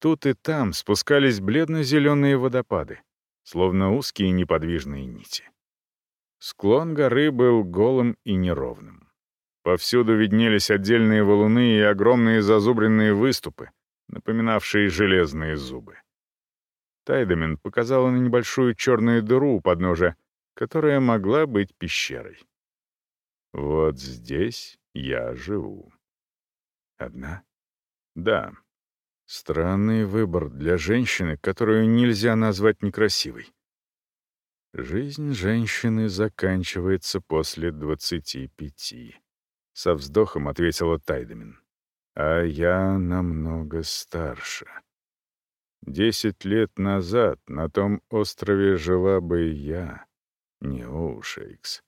Тут и там спускались бледно-зеленые водопады, словно узкие неподвижные нити. Склон горы был голым и неровным. Повсюду виднелись отдельные валуны и огромные зазубренные выступы, напоминавшие железные зубы. Тайдамин показала на небольшую черную дыру у подножия, которая могла быть пещерой. Вот здесь я живу. Одна? Да. Странный выбор для женщины, которую нельзя назвать некрасивой. Жизнь женщины заканчивается после двадцати пяти. Со вздохом ответила Тайдамин. А я намного старше. Десять лет назад на том острове жила бы я, не Оушейкс.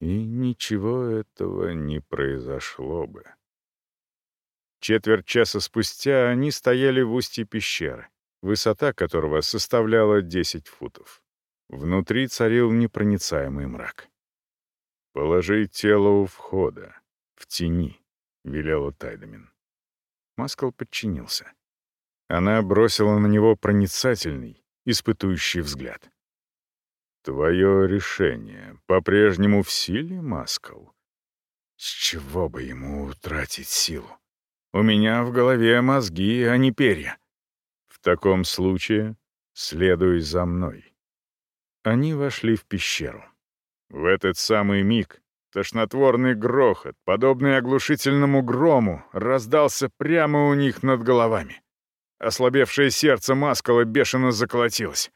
И ничего этого не произошло бы. Четверть часа спустя они стояли в устье пещеры, высота которого составляла 10 футов. Внутри царил непроницаемый мрак. «Положи тело у входа, в тени», — велела Тайдамин. Маскал подчинился. Она бросила на него проницательный, испытующий взгляд. «Твое решение по-прежнему в силе, Маскал?» «С чего бы ему утратить силу? У меня в голове мозги, а не перья. В таком случае следуй за мной». Они вошли в пещеру. В этот самый миг тошнотворный грохот, подобный оглушительному грому, раздался прямо у них над головами. Ослабевшее сердце Маскала бешено заколотилось.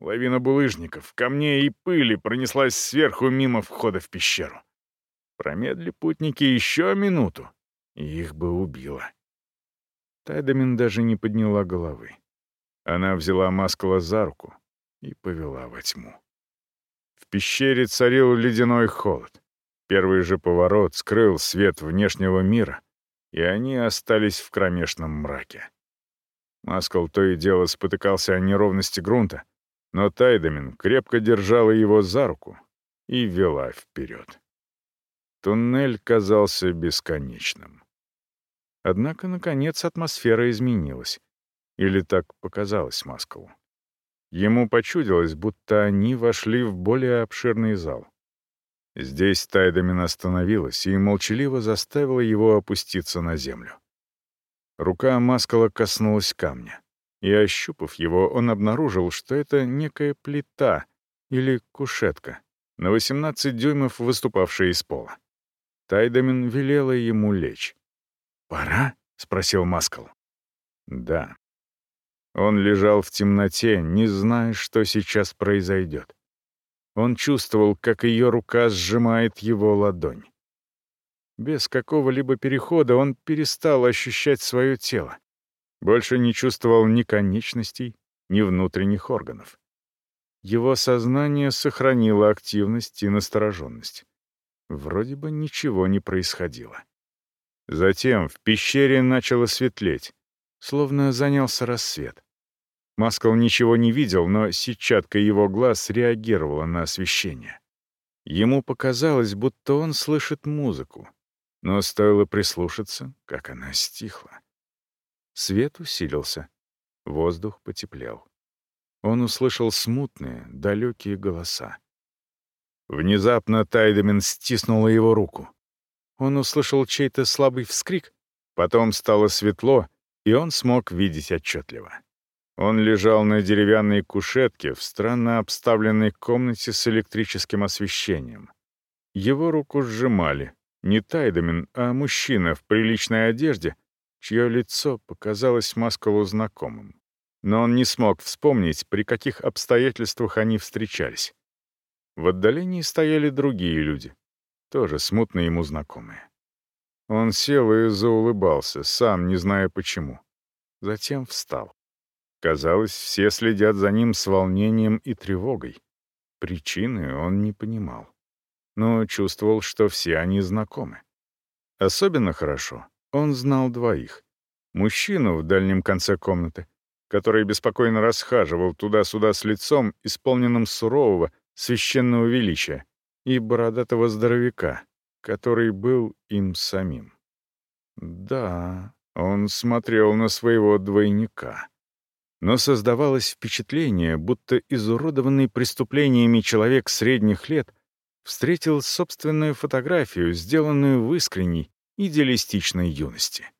Лавина булыжников, камней и пыли пронеслась сверху мимо входа в пещеру. Промедли путники еще минуту, и их бы убило. Тайдамин даже не подняла головы. Она взяла Маскала за руку и повела во тьму. В пещере царил ледяной холод. Первый же поворот скрыл свет внешнего мира, и они остались в кромешном мраке. Маскал то и дело спотыкался о неровности грунта, но Тайдамин крепко держала его за руку и вела вперед. Туннель казался бесконечным. Однако, наконец, атмосфера изменилась. Или так показалось Маскалу. Ему почудилось, будто они вошли в более обширный зал. Здесь Тайдамин остановилась и молчаливо заставила его опуститься на землю. Рука Маскала коснулась камня, и, ощупав его, он обнаружил, что это некая плита или кушетка, на 18 дюймов выступавшая из пола. Тайдамин велела ему лечь. «Пора?» — спросил Маскал. «Да». Он лежал в темноте, не зная, что сейчас произойдет. Он чувствовал, как ее рука сжимает его ладонь. Без какого-либо перехода он перестал ощущать свое тело. Больше не чувствовал ни конечностей, ни внутренних органов. Его сознание сохранило активность и настороженность. Вроде бы ничего не происходило. Затем в пещере начало светлеть, словно занялся рассвет. Маскал ничего не видел, но сетчатка его глаз реагировала на освещение. Ему показалось, будто он слышит музыку, но стоило прислушаться, как она стихла. Свет усилился, воздух потеплел. Он услышал смутные, далекие голоса. Внезапно Тайдамин стиснула его руку. Он услышал чей-то слабый вскрик, потом стало светло, и он смог видеть отчетливо. Он лежал на деревянной кушетке в странно обставленной комнате с электрическим освещением. Его руку сжимали. Не Тайдамин, а мужчина в приличной одежде, чье лицо показалось Маскалу знакомым. Но он не смог вспомнить, при каких обстоятельствах они встречались. В отдалении стояли другие люди, тоже смутно ему знакомые. Он сел и заулыбался, сам не зная почему. Затем встал. Казалось, все следят за ним с волнением и тревогой. Причины он не понимал. Но чувствовал, что все они знакомы. Особенно хорошо он знал двоих. Мужчину в дальнем конце комнаты, который беспокойно расхаживал туда-сюда с лицом, исполненным сурового, священного величия, и бородатого здоровяка, который был им самим. Да, он смотрел на своего двойника но создавалось впечатление, будто изуродованный преступлениями человек средних лет встретил собственную фотографию, сделанную в искренней, идеалистичной юности.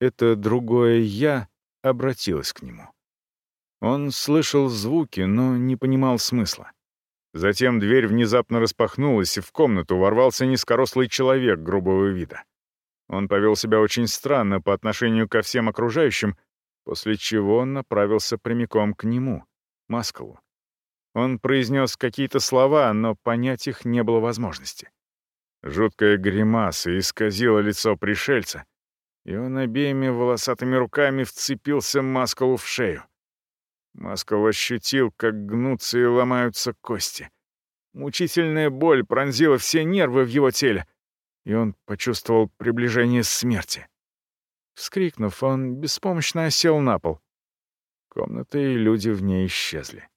Это другое «я» обратилось к нему. Он слышал звуки, но не понимал смысла. Затем дверь внезапно распахнулась, и в комнату ворвался низкорослый человек грубого вида. Он повел себя очень странно по отношению ко всем окружающим после чего он направился прямиком к нему, Маскалу. Он произнес какие-то слова, но понять их не было возможности. Жуткая гримаса исказила лицо пришельца, и он обеими волосатыми руками вцепился Маскалу в шею. Маскал ощутил, как гнутся и ломаются кости. Мучительная боль пронзила все нервы в его теле, и он почувствовал приближение смерти. Вскрикнув, он беспомощно осел на пол. Комната и люди в ней исчезли.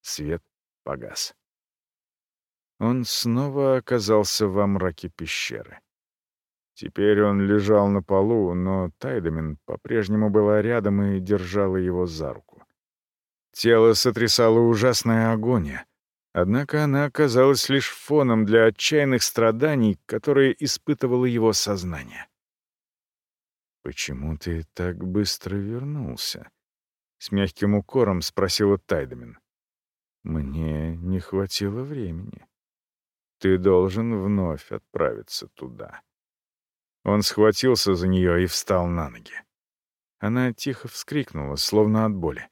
Свет погас. Он снова оказался во мраке пещеры. Теперь он лежал на полу, но Тайдамин по-прежнему была рядом и держала его за руку. Тело сотрясало ужасная агония, однако она оказалась лишь фоном для отчаянных страданий, которые испытывало его сознание. «Почему ты так быстро вернулся?» — с мягким укором спросила Тайдамин. «Мне не хватило времени. Ты должен вновь отправиться туда». Он схватился за нее и встал на ноги. Она тихо вскрикнула, словно от боли.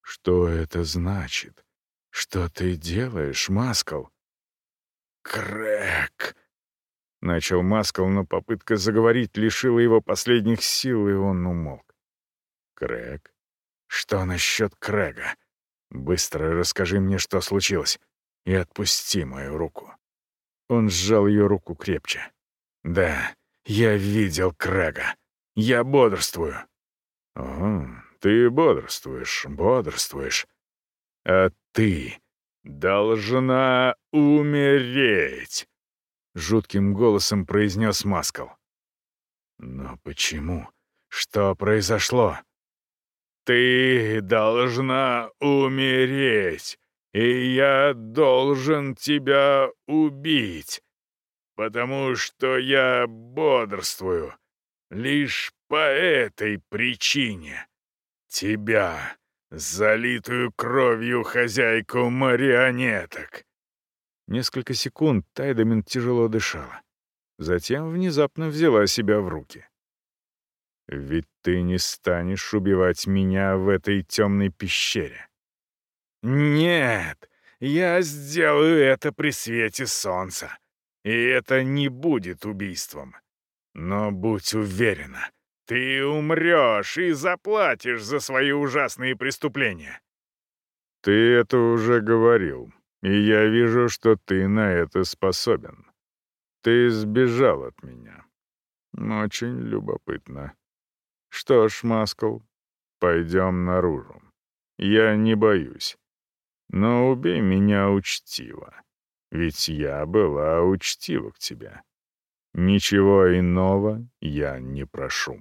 «Что это значит? Что ты делаешь, Маскал?»
«Крэк!»
Начал Маскал, но попытка заговорить лишила его последних сил, и он умолк. «Крэг? Что насчет Крэга? Быстро расскажи мне, что случилось.
И отпусти мою руку». Он сжал ее руку крепче. «Да, я видел Крэга. Я бодрствую».
«О, ты бодрствуешь, бодрствуешь. А ты должна умереть», — жутким голосом произнес Маскал.
«Но почему? Что произошло?»
«Ты должна умереть, и я должен тебя убить, потому что я бодрствую лишь по этой причине. Тебя, залитую кровью хозяйку марионеток».
Несколько секунд Тайдамин тяжело дышала. Затем внезапно взяла себя в руки. Ведь ты не станешь убивать меня в этой темной пещере.
Нет, я сделаю это при свете солнца. И это не будет убийством. Но будь уверена, ты умрешь и заплатишь за свои ужасные преступления.
Ты это уже говорил, и я вижу, что ты на это способен. Ты сбежал от меня. Очень любопытно. Что ж, Маскл, пойдем наружу. Я не боюсь. Но убей меня учтиво. Ведь я была учтива к тебе. Ничего иного я не прошу.